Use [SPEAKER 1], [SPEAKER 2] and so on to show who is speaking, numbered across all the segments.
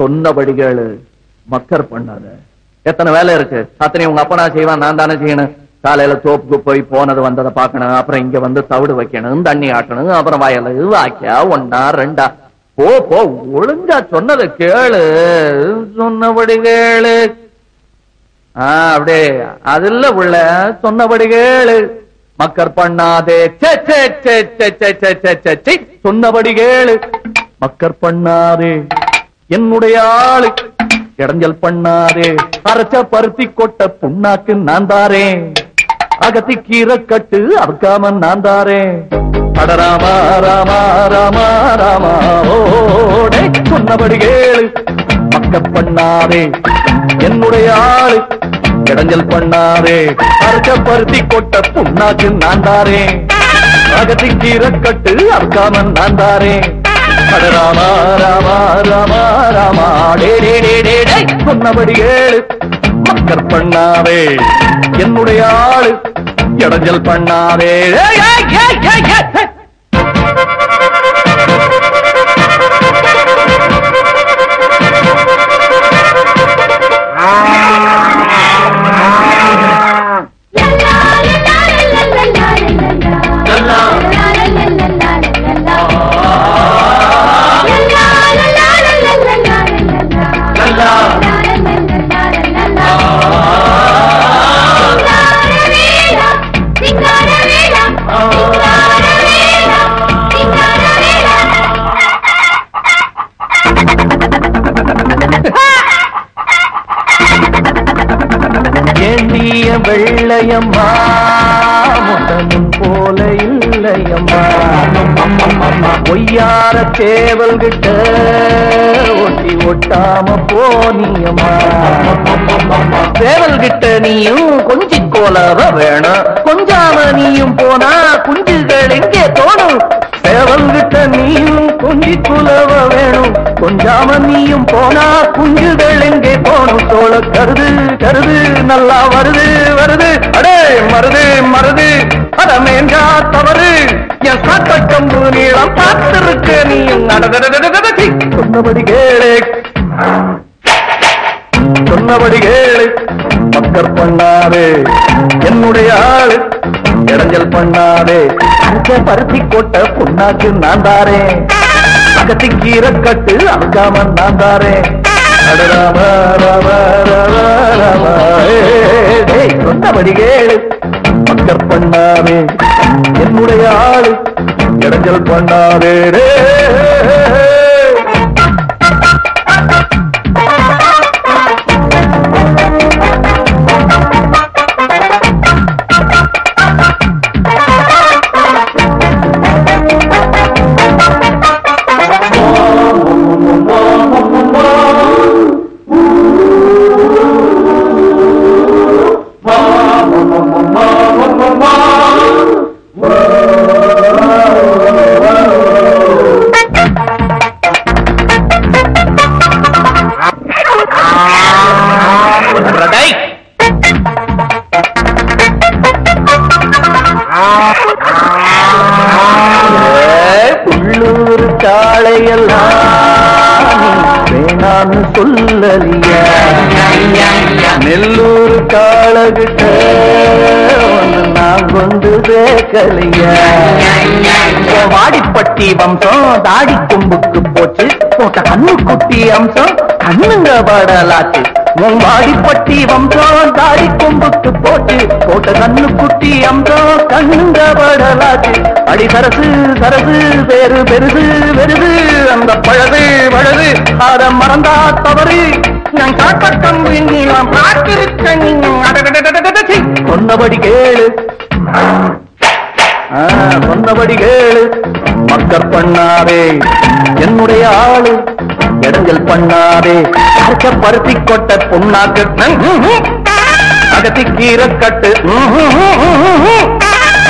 [SPEAKER 1] சொன்னபடி கேளு மக்கர் பண்ணாத. எத்தனை வேலை இருக்கு? அத்தனை உங்க அப்பனா நான் செய்வான் நான் தானே செய்யணும். காலையில தோப்புக்கு போய் போனது வந்ததை பார்க்கணும் அப்புறம் இங்க வந்து தவிடு வைக்கணும் தண்ணி ஆட்டணும் அப்புறம் வயல வாக்கியா ஒன்னா ரெண்டா. போ போ ஒழுங்கா சொன்னதை கேளு சொன்னபடி கேளு. ஆஹ் அப்படியே அதுல உள்ள சொன்னபடி கேளு. மக்கர் பண்ணாதே. சொன்னபடி கேளு. மக்கர் பண்ணாதே. என்னுடைய ஆளு இடைஞ்சல் பண்ணாதே. அரைச்ச பருத்தி கொட்ட புண்ணாக்கு நான் தாரேன் அகத்தி கீரை கட்டு அறுக்காம நான் தாரேன் அடராமா ராமா ராமா ராமா ராமா ஓடே சொன்னபடி கேளு. பக்க பண்ணாதே. என்னுடைய ஆளு இடைஞ்சல் பண்ணாதே. அரைச்ச பருத்தி கொட்ட புண்ணாக்கு நான் தாரேன் அகத்தி கீரை கட்டு அறுக்காம நான் தாரேன் ராமா ராமா ராமா ராமா. சொன்னபடி ஏழு மக்கர் பண்ணாவே. என்னுடைய ஆளு இடைஞ்சல் பண்ணாவே. வெள்ளையம்மா முட்டமும் போல இல்லையம்மா. பொய்யார தேவல் கிட்ட ஒட்டி ஒட்டாம போனியம்மா. தேவல் கிட்ட நீயும் கொஞ்சி கோலவ வேணாம். கொஞ்சாம நீயும் போனா குஞ்சுகள் எங்கே தோணும்? தேவல் கிட்ட நீயும் கொஞ்சி குலவ வேணும். கொஞ்சாம நீயும் போனா குஞ்சுகள் எங்கே போனும் தோழ கருது கருது நல்லா வருது. தவறு. என் சாத்த கம்பு நீளம் பார்த்திருக்க நீயும் சொன்னபடி கேளு. சொன்னபடி கேளு. மக்கர் பண்ணாதே. என்னுடைய ஆளு. இடைஞ்சல் பண்ணாதே. அங்க பருத்தி கொட்ட பொண்ணாக்கு நான் தாரேன். அகத்தி கீரை கட்டு அழுக்காமன் நான் தாரேன். அட ராம, ராம. மஞ்சள் பண்ணாதே நான் சொல்லலியா? நெல்லூர் காலகிட்ட ஒன்னு நான் கொண்டு சேர்க்கலையா வாடிப்பட்டி வம்சம் தாடி கும்புக்கு போச்சு. போட்ட கண்ணு குட்டி அம்சம் கண்ணுங்க பாடலாச்சு உன் வாடிப்பட்டி வம்சம் தாடி கொம்புக்கு போச்சு. போட்ட கண்ணு குட்டி அம்சம் கண்ணுங்க படலாச்சு அடி சரசு சரசு பேரு பெருது பெருது அந்த பழது பழது அத மறந்தா தவறு நான் காட்ட கம்பு நீளம் பார்த்திருக்க சொன்னபடி கேளு. சொன்னபடி கேளு. மக்கர் பண்ணாதே. என்னுடைய ஆளு. இடைஞ்சல் பண்ணாதே. அரைச்ச பருத்தி கொட்ட புண்ணாக்கு. அகத்தி கீரக்கட்டு கட்டு.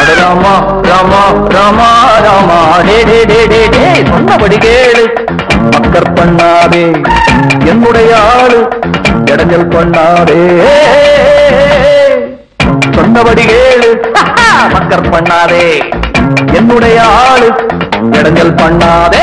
[SPEAKER 1] அட ராமா ராமா ராமா ராமா. டே டே டே டே டே. சொன்னபடி கேளு. மக்கர் பண்ணாதே என்னுடைய ஆளு இடைஞ்சல் பண்ணாதே. சொன்னபடி கேளு மக்கர் பண்ணாதே என்னுடைய ஆளு இடைஞ்சல் பண்ணாதே.